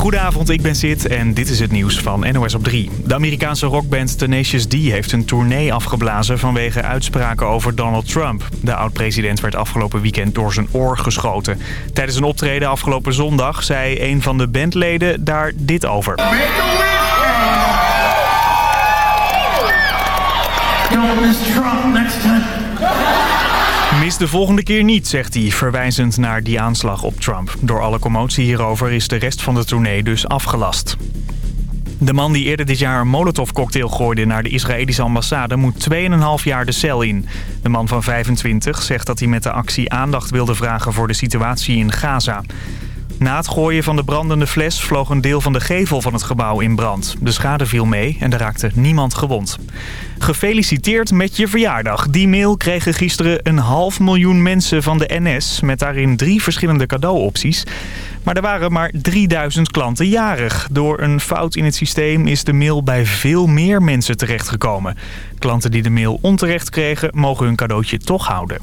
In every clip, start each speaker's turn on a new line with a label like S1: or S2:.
S1: Goedenavond, ik ben Sid en dit is het nieuws van NOS op 3. De Amerikaanse rockband Tenacious D heeft een tournee afgeblazen vanwege uitspraken over Donald Trump. De oud-president werd afgelopen weekend door zijn oor geschoten. Tijdens een optreden afgelopen zondag zei een van de bandleden daar dit over. Don't miss Trump next time. Mis de volgende keer niet, zegt hij, verwijzend naar die aanslag op Trump. Door alle commotie hierover is de rest van de tournee dus afgelast. De man die eerder dit jaar een molotovcocktail gooide naar de Israëlische ambassade moet 2,5 jaar de cel in. De man van 25 zegt dat hij met de actie aandacht wilde vragen voor de situatie in Gaza. Na het gooien van de brandende fles vloog een deel van de gevel van het gebouw in brand. De schade viel mee en er raakte niemand gewond. Gefeliciteerd met je verjaardag. Die mail kregen gisteren een half miljoen mensen van de NS... met daarin drie verschillende cadeauopties. Maar er waren maar 3000 klanten jarig. Door een fout in het systeem is de mail bij veel meer mensen terechtgekomen. Klanten die de mail onterecht kregen, mogen hun cadeautje toch houden.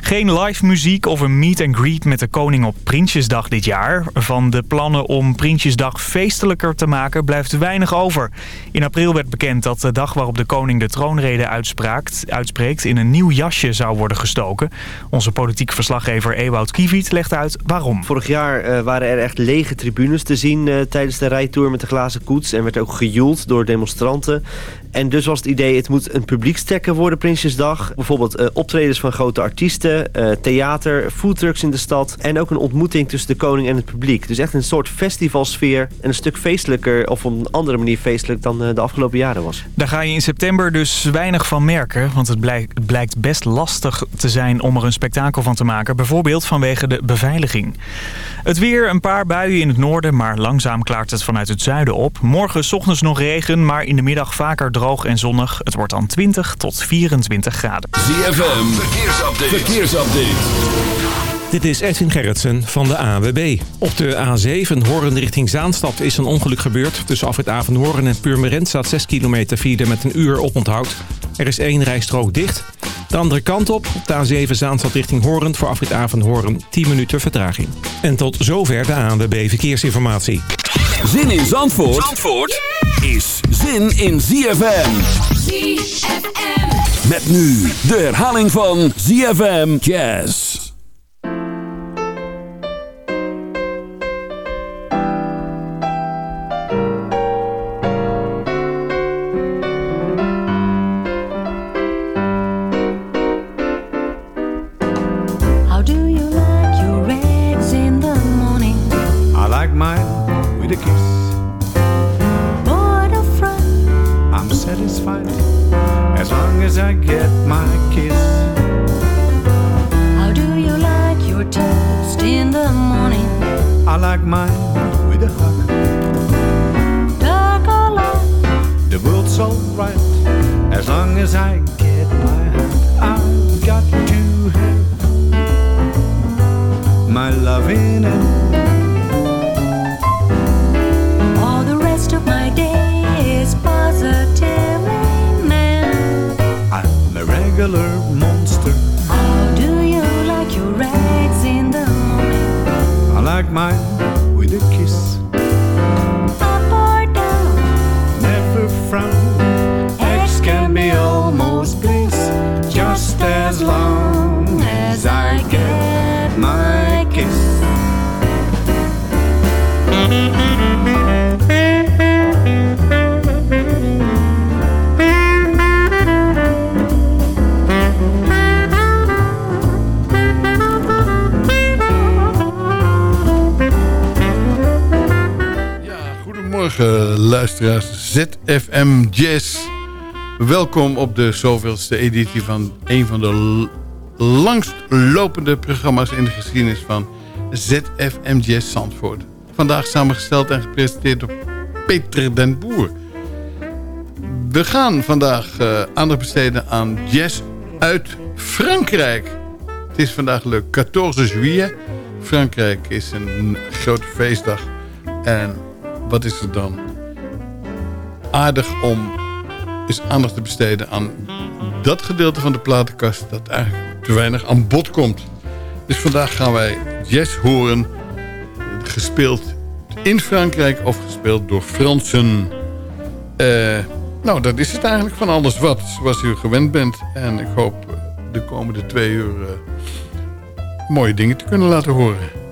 S1: Geen live muziek of een meet and greet met de koning op Prinsjesdag dit jaar. Van de plannen om Prinsjesdag feestelijker te maken blijft weinig over. In april werd bekend dat de dag waarop de koning de troonrede uitspreekt... in een nieuw jasje zou worden gestoken. Onze politiek verslaggever Ewout Kiewiet legt uit waarom.
S2: Vorig jaar eh, waren er echt lege tribunes te zien uh, tijdens de rijtour met de glazen koets... en werd ook gejoeld door demonstranten. En dus was het idee, het moet een publiekstekker worden, Prinsjesdag. Bijvoorbeeld uh, optredens van grote artiesten, uh, theater, foodtrucks in de stad... en ook een ontmoeting tussen de koning en het publiek. Dus echt een soort festivalsfeer en een stuk feestelijker... of op een andere manier feestelijk dan uh, de afgelopen jaren was.
S1: Daar ga je in september dus weinig van merken... want het blijkt, blijkt best lastig te zijn om er een spektakel van te maken. Bijvoorbeeld vanwege de beveiliging. Het weer, een paar buien in het noorden... maar langzaam klaart het vanuit het zuiden op. Morgen ochtends nog regen, maar in de middag vaker droog en zonnig. Het wordt dan 20 tot 24 graden.
S3: ZFM, verkeersupdate. verkeersupdate.
S4: Dit is Edwin Gerritsen van de AWB. Op de A7 Horen richting Zaanstad is een ongeluk gebeurd. Tussen Afrit Avenhoorn en Purmerend staat 6 kilometer file met een uur oponthoud. Er is één rijstrook dicht. De andere kant op, op de A7 Zaanstad richting Horen voor Afrit Avenhoorn 10 minuten vertraging. En tot zover de ANWB Verkeersinformatie.
S3: Zin in Zandvoort, Zandvoort is zin in ZFM. ZFM. Met nu de herhaling van ZFM Jazz. with a kiss.
S5: Up or down,
S3: never frown. X can be all.
S6: Luisteraars. ZFM Jazz. Welkom op de zoveelste editie van een van de langst lopende programma's in de geschiedenis van ZFM Jazz Zandvoort. Vandaag samengesteld en gepresenteerd door Peter den Boer. We gaan vandaag uh, aandacht besteden aan jazz uit Frankrijk. Het is vandaag le 14 juillet. Frankrijk is een grote feestdag. En wat is er dan aardig om eens aandacht te besteden aan dat gedeelte van de platenkast dat eigenlijk te weinig aan bod komt. Dus vandaag gaan wij jazz horen, gespeeld in Frankrijk of gespeeld door Fransen. Uh, nou, dat is het eigenlijk van alles wat, zoals u gewend bent. En ik hoop de komende twee uur uh, mooie dingen te kunnen laten horen.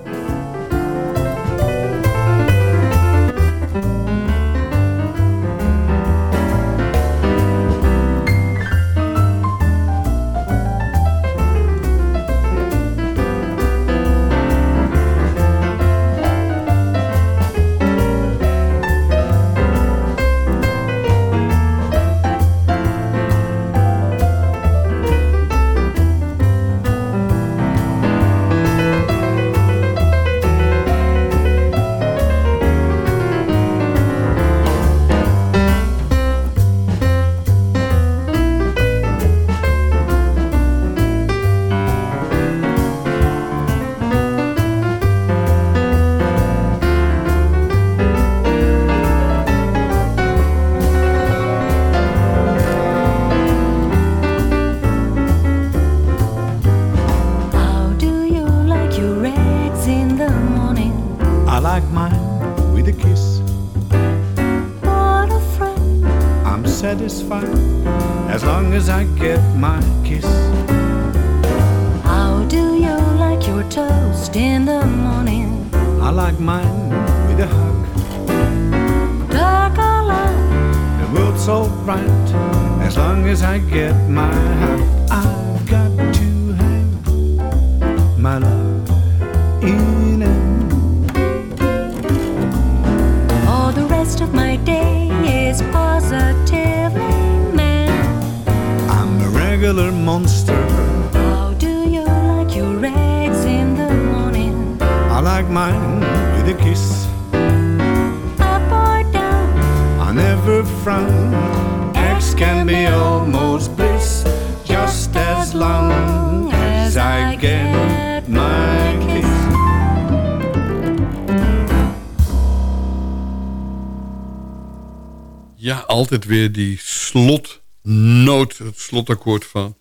S6: Altijd weer die slotnoot, het slotakkoord van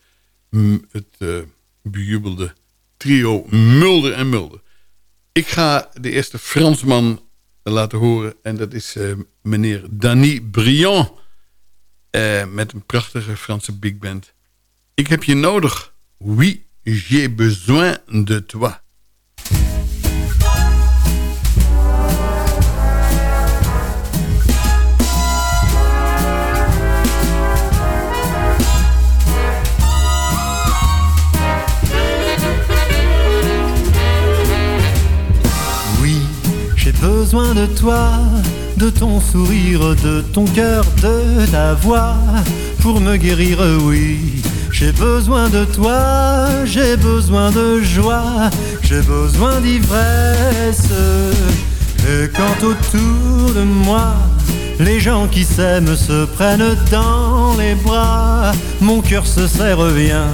S6: het uh, bejubelde trio Mulder en Mulder. Ik ga de eerste Fransman laten horen en dat is uh, meneer Danny Briand uh, met een prachtige Franse big band. Ik heb je nodig. Oui, j'ai besoin de toi.
S7: Besoin de toi, de ton sourire, de ton cœur, de ta voix pour me guérir, oui. J'ai besoin de toi, j'ai besoin de joie, j'ai besoin d'ivresse. Et quand autour de moi, les gens qui s'aiment se prennent dans les bras, mon cœur se serre bien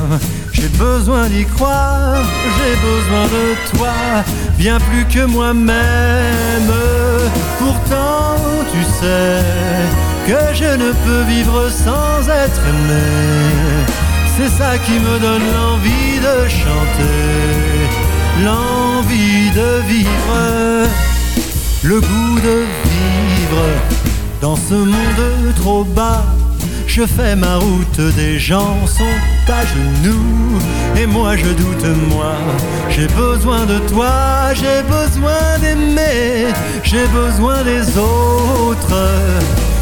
S7: j'ai besoin d'y croire, j'ai besoin de toi, bien plus que moi-même. Pourtant, tu sais que je ne peux vivre sans être aimé. C'est ça qui me donne l'envie de chanter, l'envie de vivre, le goût de vivre dans ce monde trop bas je fais ma route, des gens sont à genoux. Et moi je doute, moi. J'ai besoin de toi, j'ai besoin d'aimer. J'ai besoin des autres.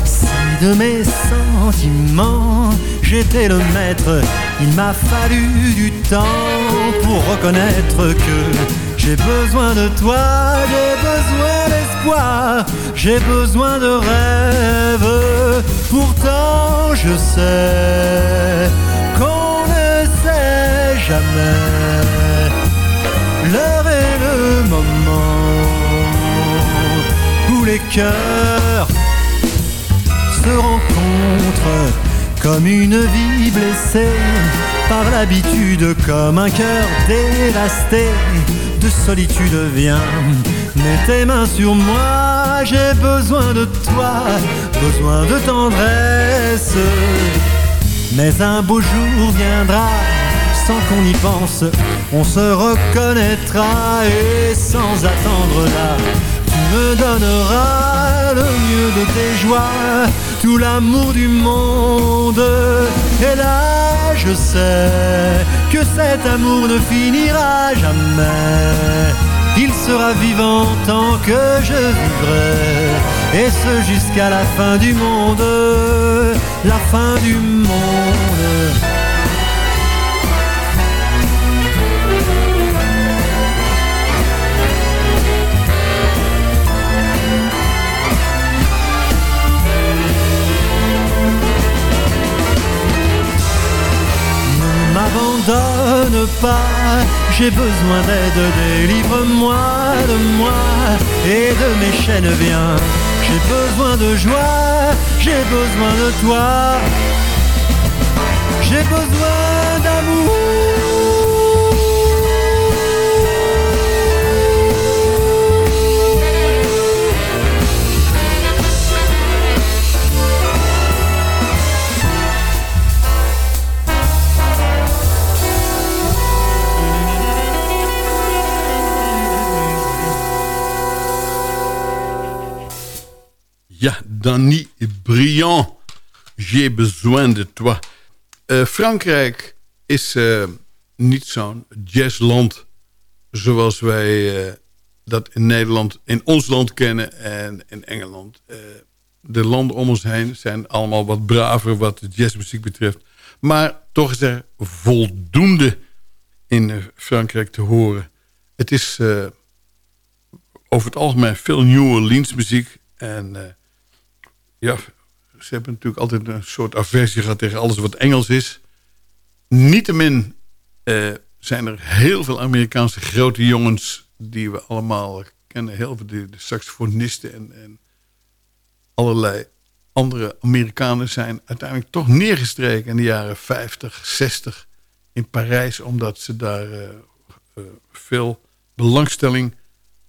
S7: Si de mes sentiments j'étais le maître Il m'a fallu du temps pour reconnaître que J'ai besoin de toi, j'ai besoin d'espoir J'ai besoin de rêve Pourtant je sais qu'on ne sait jamais l'heure et le moment où les cœurs se rencontrent comme une vie blessée par l'habitude, comme un cœur dévasté de solitude. Viens, mets tes mains sur moi, j'ai besoin de toi, besoin de tendresse. Mais un beau jour viendra, sans qu'on y pense, on se reconnaîtra et sans attendre là, tu me donneras le mieux de tes joies, tout l'amour du monde. Et là, je sais que cet amour ne finira jamais. Sera vivant tant que je vivrai, et ce jusqu'à la fin du monde, la fin du monde. M'abandonne pas, j'ai besoin d'aide, délivre-moi de moi et de mes chaînes, viens. J'ai besoin de joie, j'ai besoin de toi, j'ai besoin d'amour.
S6: Ja, Danny Briand. J'ai besoin de toi. Uh, Frankrijk is uh, niet zo'n jazzland zoals wij uh, dat in Nederland, in ons land kennen en in Engeland. de landen om ons heen zijn allemaal wat braver wat de jazzmuziek betreft. Maar toch is er voldoende in Frankrijk te horen. Het is over het algemeen veel New Orleans muziek en ja, ze hebben natuurlijk altijd een soort aversie gehad tegen alles wat Engels is. Niettemin uh, zijn er heel veel Amerikaanse grote jongens die we allemaal kennen. Heel veel saxofonisten en, en, allerlei andere Amerikanen zijn uiteindelijk toch neergestreken in de jaren 50, 60 in Parijs. Omdat ze daar uh, uh, veel belangstelling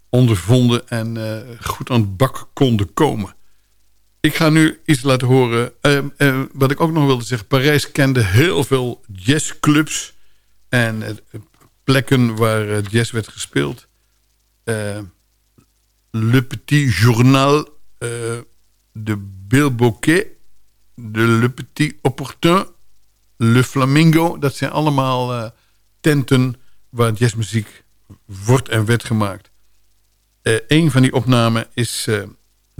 S6: ondervonden en goed aan het bak konden komen. Ik ga nu iets laten horen. Uh, uh, wat ik ook nog wilde zeggen. Parijs kende heel veel jazzclubs. En plekken waar jazz werd gespeeld. Le Petit Journal de Bill Bouquet. De Le Petit Opportun. Le Flamingo. Dat zijn allemaal tenten waar jazzmuziek wordt en werd gemaakt. een van die opnamen is...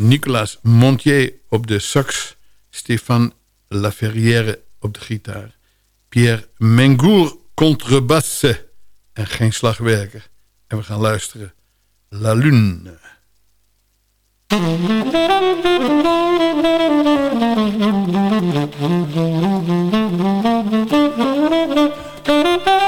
S6: Nicolas Montier op de sax. Stéphane Laferrière op de gitaar. Pierre Mengour contrebasse. En geen slagwerker. En we gaan luisteren. La Lune.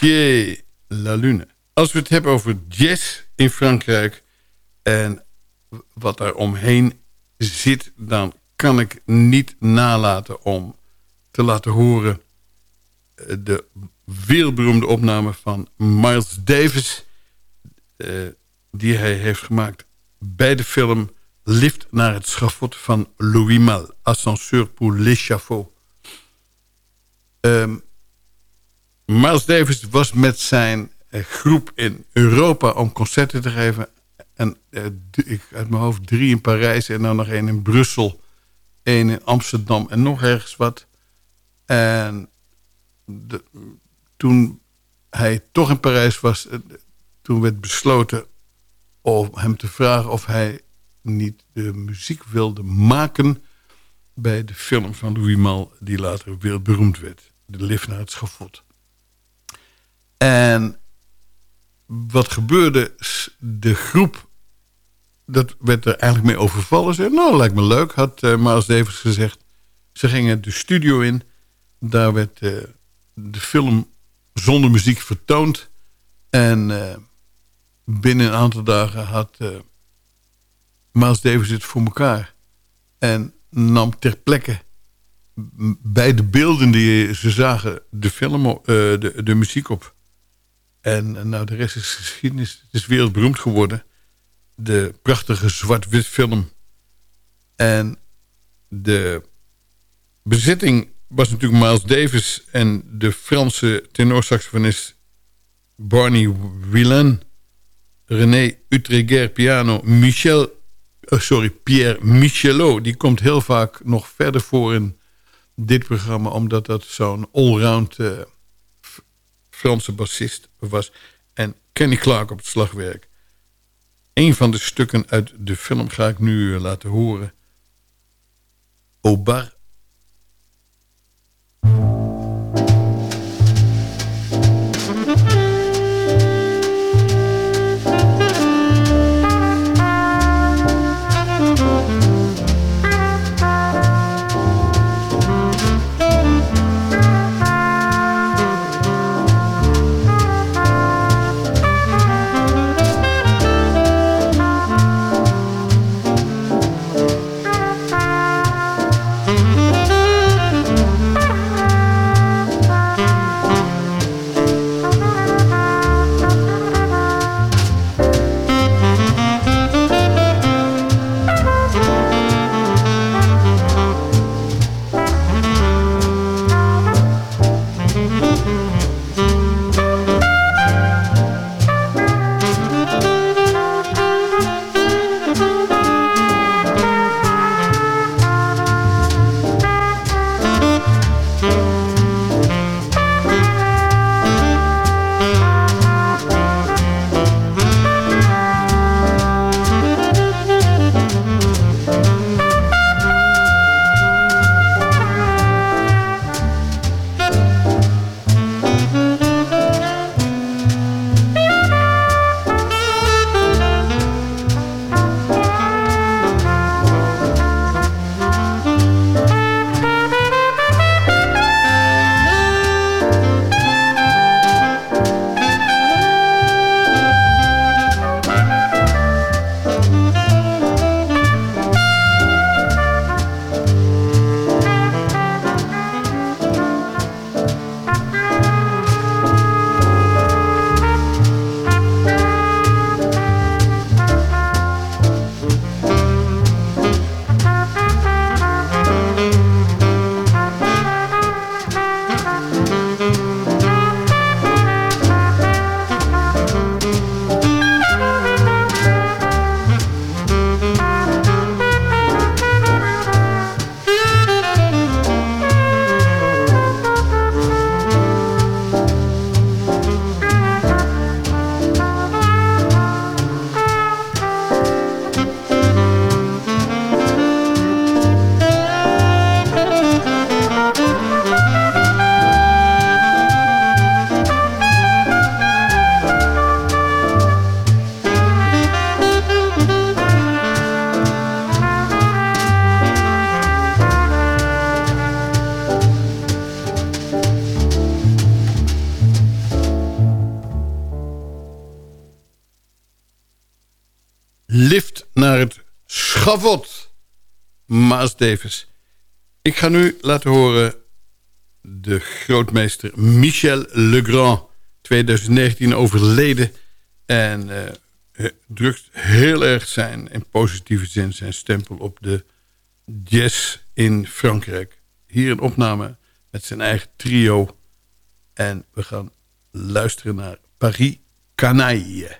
S6: Montier, La Lune. Als we het hebben over jazz in Frankrijk... en wat daar omheen zit... dan kan ik niet nalaten om te laten horen... Eh, de wereldberoemde opname van Miles Davis... Eh, die hij heeft gemaakt bij de film... Lift naar het schafot van Louis Mal. Ascenseur pour l'échafaud. Um, Miles Davis was met zijn eh, groep in Europa om concerten te geven. En uh, ik, uit mijn hoofd drie in Parijs en dan nog één in Brussel. één in Amsterdam en nog ergens wat. En toen hij toch in Parijs was... Uh, toen werd besloten om hem te vragen of hij niet de muziek wilde maken... bij de film van Louis Mal die later wereldberoemd werd. De lift naar het schafot. En wat gebeurde, de groep, dat werd er eigenlijk mee overvallen. Ze nou, lijkt me leuk, had uh, Miles Davis gezegd. Ze gingen de studio in. Daar werd uh, de film zonder muziek vertoond. En uh, binnen een aantal dagen had Miles Davis het voor elkaar. En nam ter plekke bij de beelden die ze zagen de, film, de, de muziek op. En nou, de rest is geschiedenis. Het is wereldberoemd geworden. De prachtige zwart-wit film. En de bezitting was natuurlijk Miles Davis... en de Franse tenorsaxofonist Barney Whelan... René Utreguer piano, Michel... Oh, sorry, Pierre Michelot. Die komt heel vaak nog verder voor in dit programma... omdat dat zo'n allround... Uh, Franse bassist was. En Kenny Clark op het slagwerk. Een van de stukken uit de film ga ik nu eh, laten horen. Au bar schavot. Maas Davis. Ik ga nu laten horen de grootmeester Michel Legrand. 2019 overleden. En uh, drukt heel erg zijn, in positieve zin, zijn stempel op de jazz in Frankrijk. Hier een opname met zijn eigen trio. En we gaan luisteren naar Paris Canaille.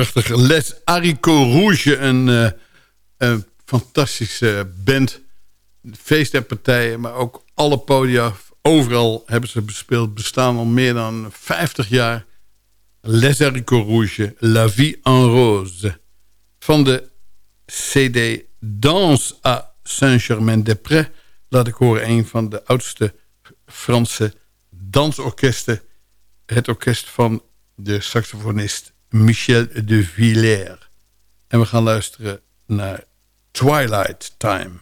S6: Prachtig. Les Haricots Rouge, een, uh, een fantastische band. Feest en partijen, maar ook alle podia. Overal hebben ze bespeeld. Bestaan al meer dan 50 jaar. Les Haricots Rouge, La Vie en Rose. Van de CD Danse à Saint-Germain-des-Prés... laat ik horen een van de oudste Franse dansorkesten. Het orkest van de saxofonist Michel de Villers. En we gaan luisteren naar Twilight Time.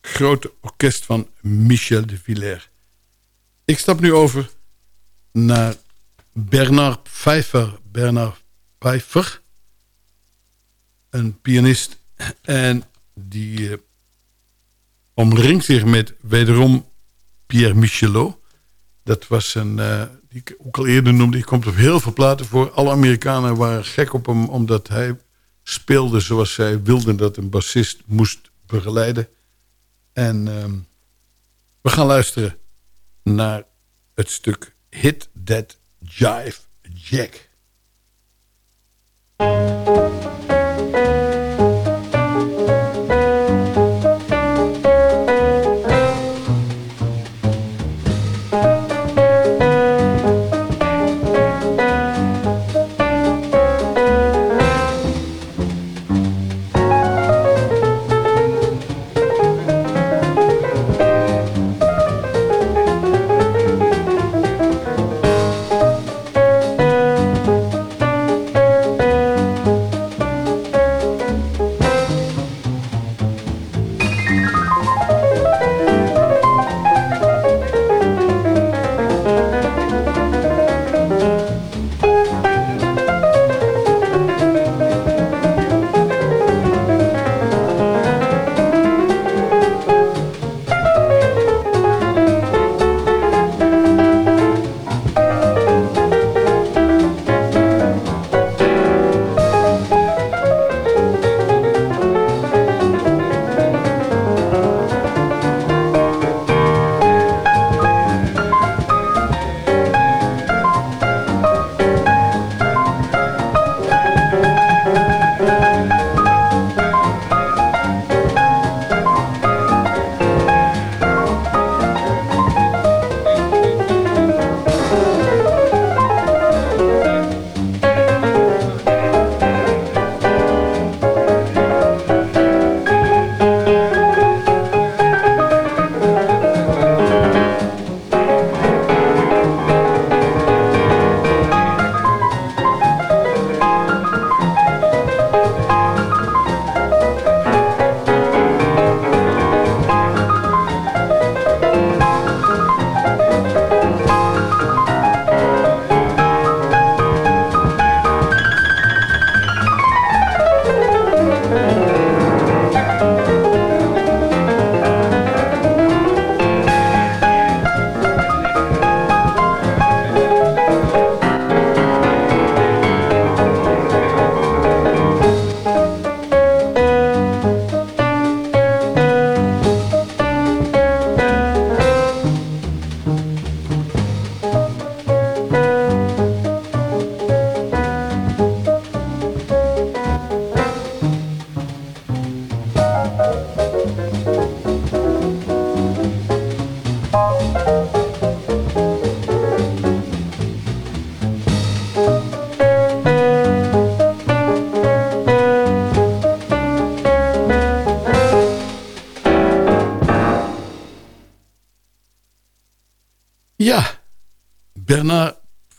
S6: Grote orkest van Michel de Villers. Ik stap nu over naar Bernard Pfeiffer. Bernard Pfeiffer, een pianist. En die uh, omringt zich met wederom Pierre Michelot. Dat was een, uh, die ik ook al eerder noemde. Die komt op heel veel platen voor. Alle Amerikanen waren gek op hem omdat hij speelde zoals zij wilden dat een bassist moest begeleiden. En uh, we gaan luisteren naar het stuk Hit That Jive Jack.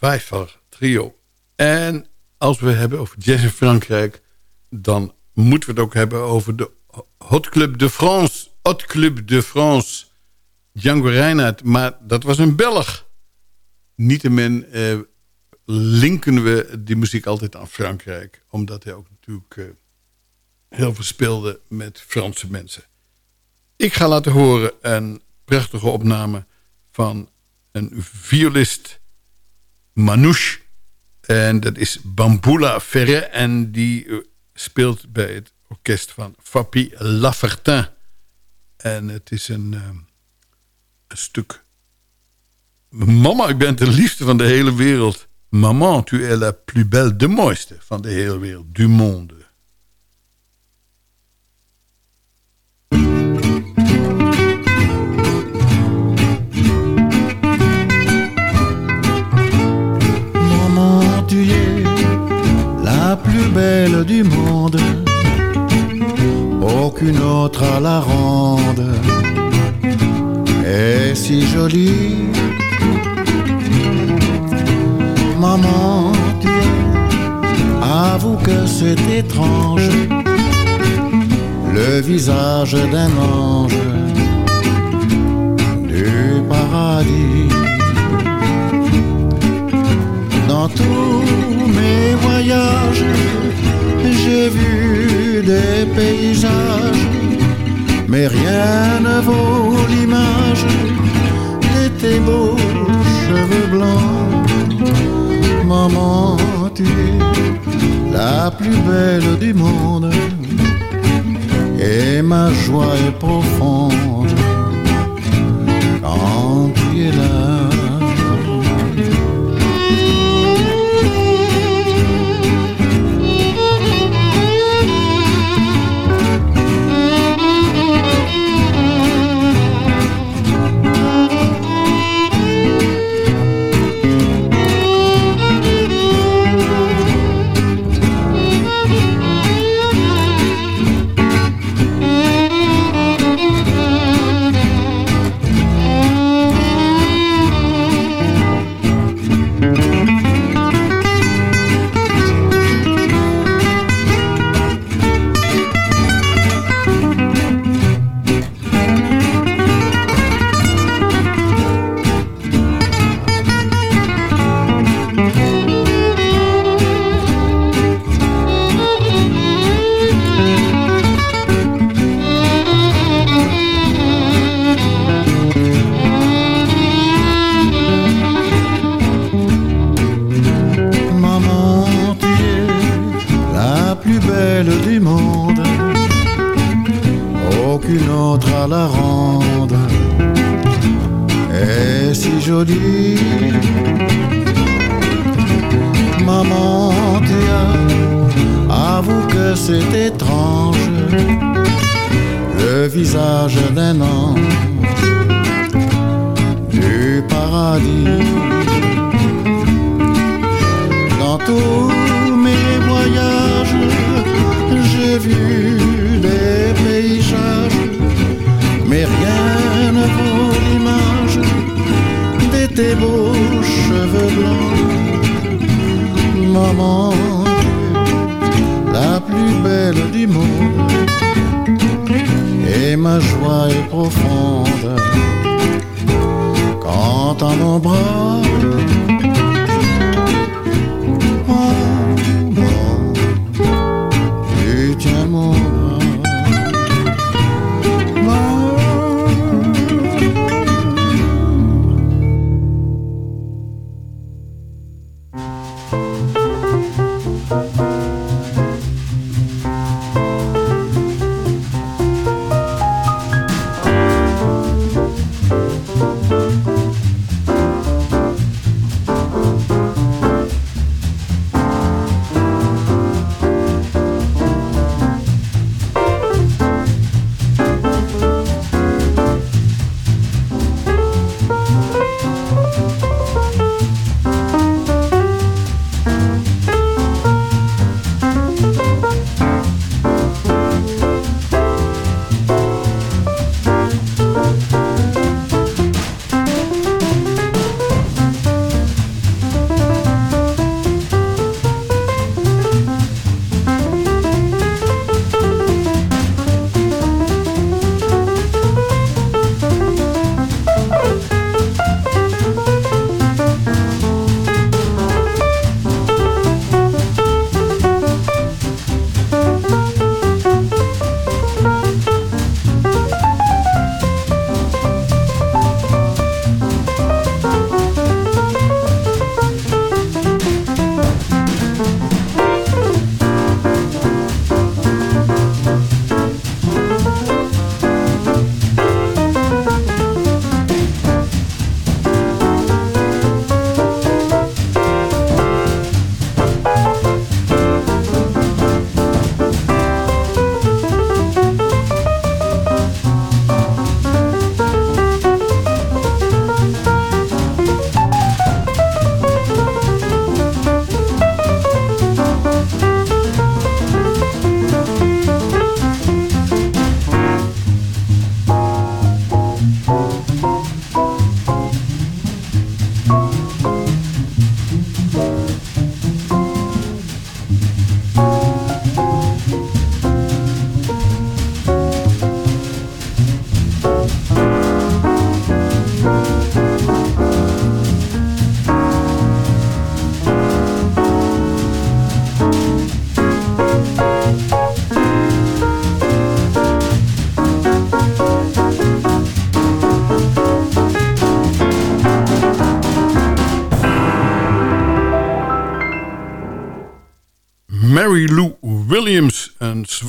S6: Pfeiffer trio. En als we hebben over jazz in Frankrijk... dan moeten we het ook hebben over de Hot Club de France. Hot Club de France. Django Reinhardt, maar dat was een Belg. Niettemin eh, linken we die muziek altijd aan Frankrijk. Omdat hij ook natuurlijk eh, heel veel speelde met Franse mensen. Ik ga laten horen een prachtige opname van een violist Manouche. En dat is Bamboula Ferre. En die eh, speelt bij het orkest van Fapi Lafertin. En het is een, uh, een stuk... Mama, ik ben de liefste van de hele wereld. Maman, tu es la plus belle, de mooiste van de hele wereld. Du monde.
S8: Monde. Aucune autre à la ronde est si jolie. Maman, tu avoue que c'est étrange, le visage d'un ange du paradis. Dans tous mes voyages, j'ai vu des paysages, mais rien ne vaut l'image de tes beaux cheveux blancs. Maman, tu es la plus belle du monde, et ma joie est profonde quand tu es là. Jolie. Maman, as, avoue que c'est étrange, le visage d'un ange du paradis.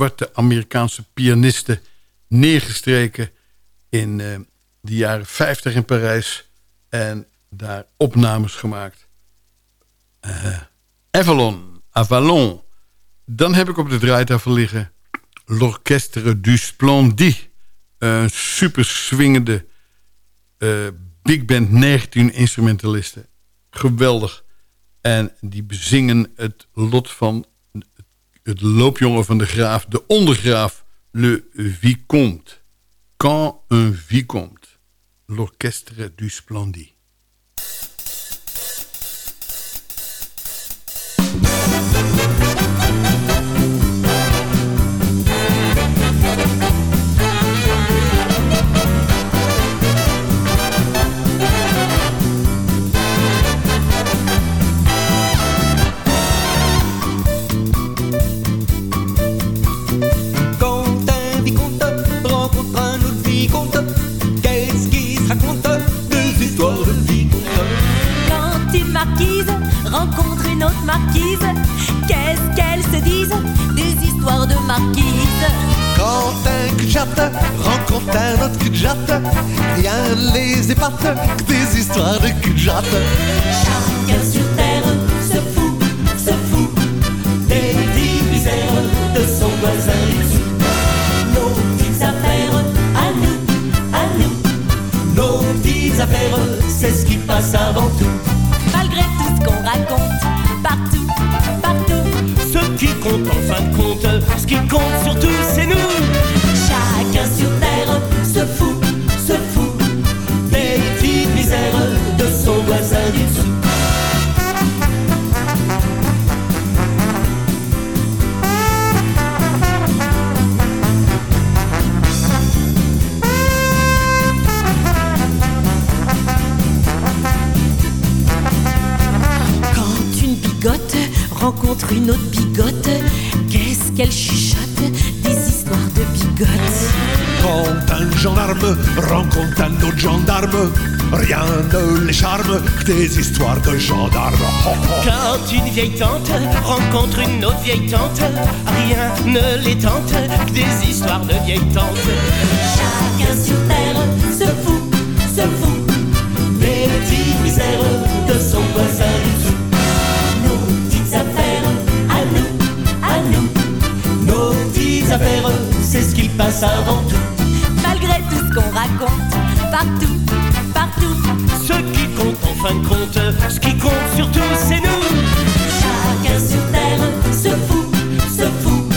S6: Zwarte Amerikaanse pianiste... neergestreken in uh, de jaren 50 in Parijs... en daar opnames gemaakt. Uh, Avalon, Avalon. Dan heb ik op de draaitafel liggen... L'Orchestre du Splendid. Een super swingende uh, big band, 19 instrumentalisten. Geweldig. En die bezingen het lot van het loopjongen van de graaf, de ondergraaf, le vicomte. Quand un vicomte, l'orchestre du Splendid.
S9: Quand un gendarme rencontre un autre gendarme, rien ne les charme que des histoires de gendarmes.
S10: Quand une vieille tante rencontre une autre vieille tante, rien ne les tente que des histoires de vieille tante.
S5: Chacun sur terre se fout, se fout des petites misères de son voisin du dessous.
S10: affaires, c'est ce qu'il passe avant tout.
S5: Malgré tout ce qu'on raconte, partout, partout.
S10: Ce qui compte en fin de compte, ce qui compte surtout, c'est nous.
S5: Chacun sur terre se fout, se fout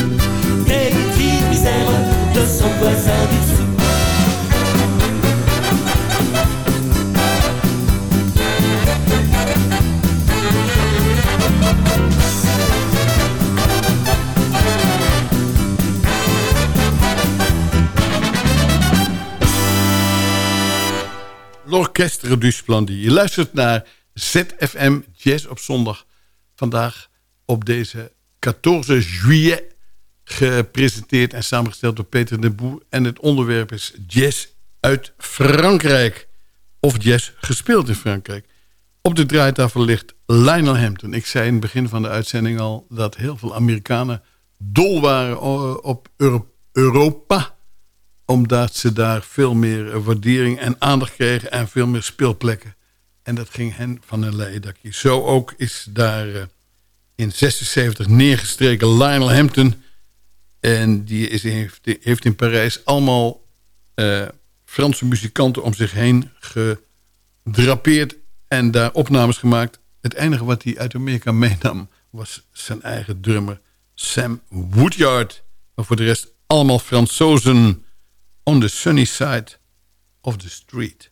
S10: des petites misères de son voisin
S6: Splendid. Je luistert naar ZFM Jazz op zondag. Vandaag op deze 14 juillet gepresenteerd en samengesteld door Peter de Boer. En het onderwerp is jazz uit Frankrijk. Of jazz gespeeld in Frankrijk. Op de draaitafel ligt Lionel Hampton. Ik zei in het begin van de uitzending al dat heel veel Amerikanen dol waren op Europa omdat ze daar veel meer waardering en aandacht kregen... en veel meer speelplekken. En dat ging hen van een leidakje. Zo ook is daar uh, in 76 neergestreken Lionel Hampton. En die is, heeft, heeft in Parijs allemaal uh, Franse muzikanten om zich heen gedrapeerd... en daar opnames gemaakt. Het enige wat hij uit Amerika meenam was zijn eigen drummer Sam Woodyard. Maar voor de rest allemaal Fransozen on the sunny side of the street.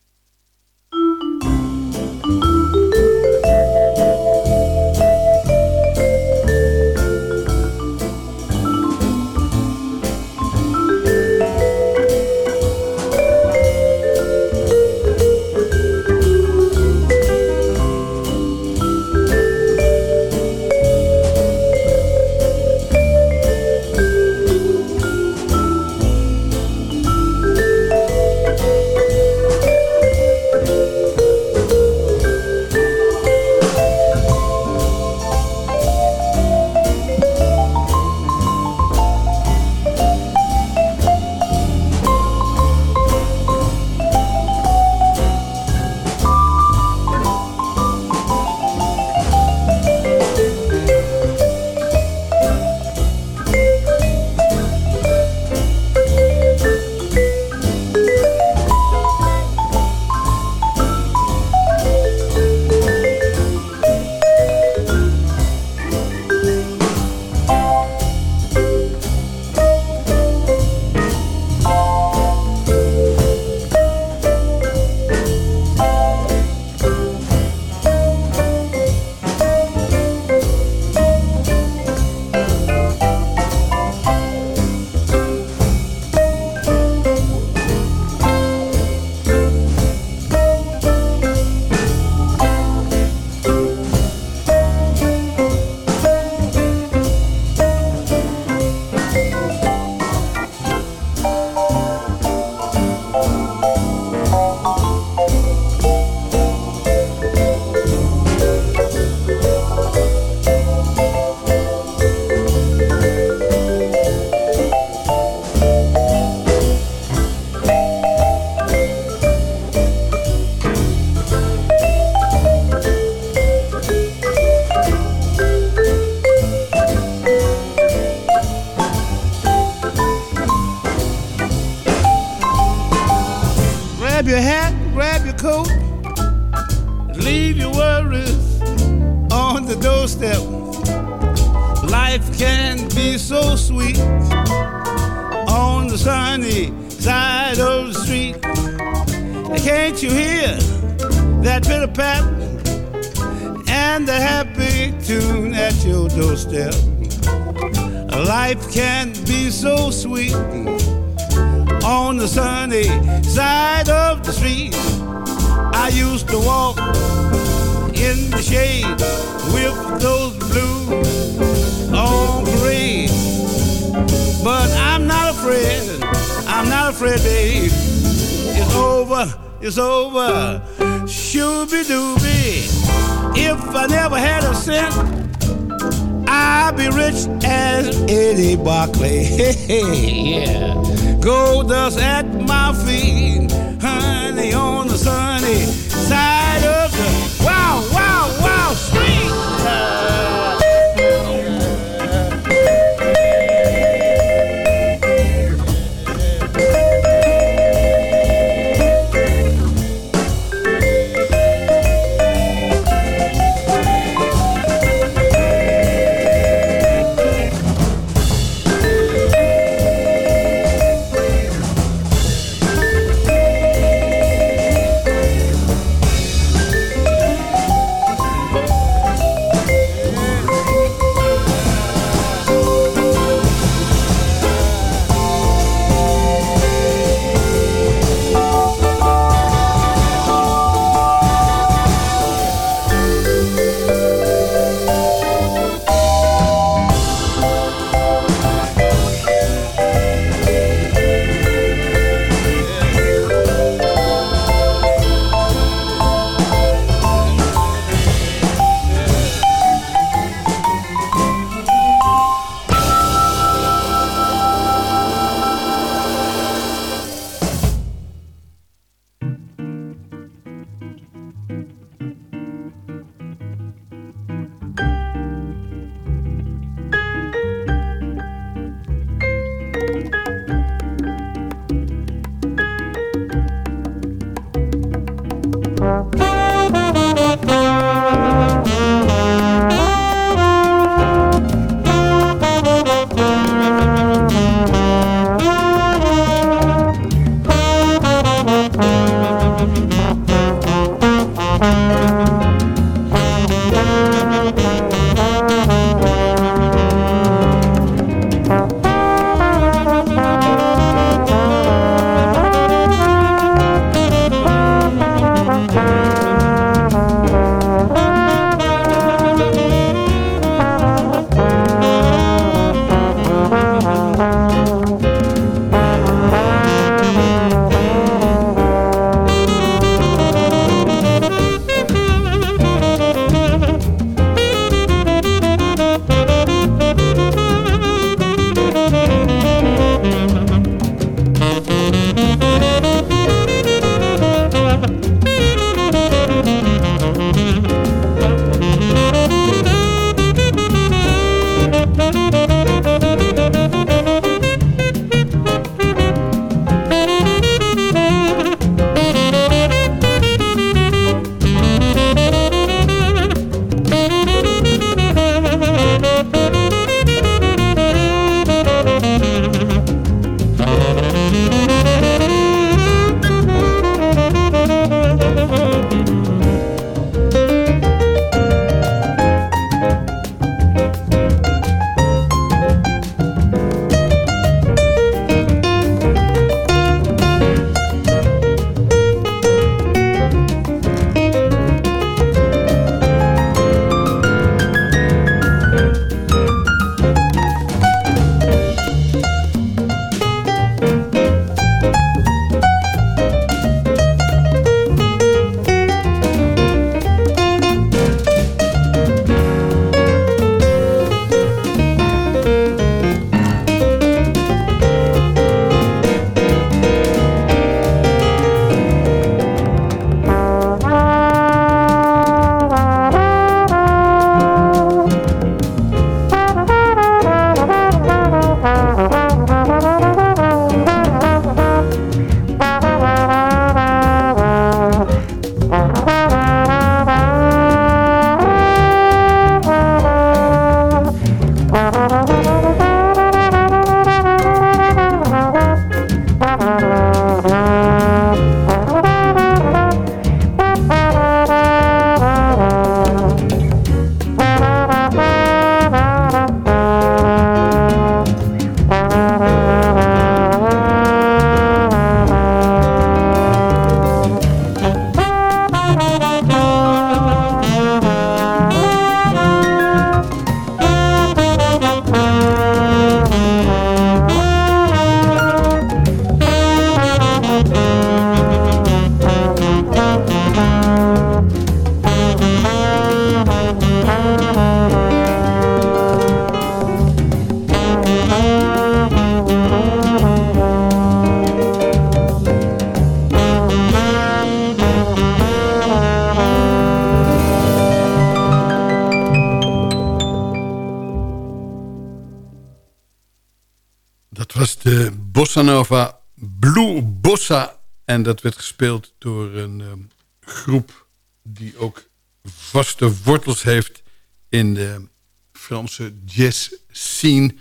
S6: En dat werd gespeeld door een ehm, groep die ook vaste wortels heeft in de Franse jazz scene.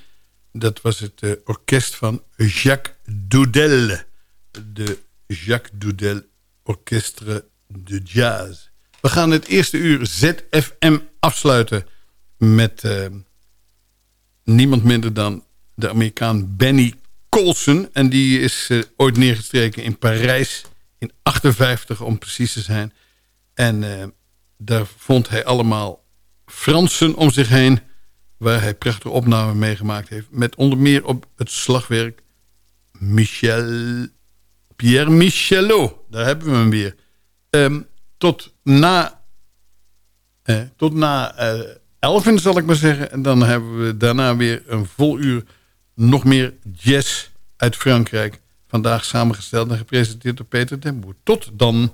S6: Dat was het eh, orkest van Jacques Doudel. De Jacques Doudel Orchestre de Jazz. We gaan het eerste uur ZFM afsluiten met eh, niemand minder dan de Amerikaan Benny Colson. En die is eh, ooit neergestreken in Parijs in 58 om precies te zijn. En uh, daar vond hij allemaal Fransen om zich heen... waar hij prachtige opnamen meegemaakt heeft. Met onder meer op het slagwerk Michel... Pierre Michelot. Daar hebben we hem weer. Um, tot na... Eh, tot na elfen zal ik maar zeggen. En dan hebben we daarna weer een vol uur... nog meer jazz uit Frankrijk. Vandaag samengesteld en gepresenteerd door Peter den Boer. Tot dan.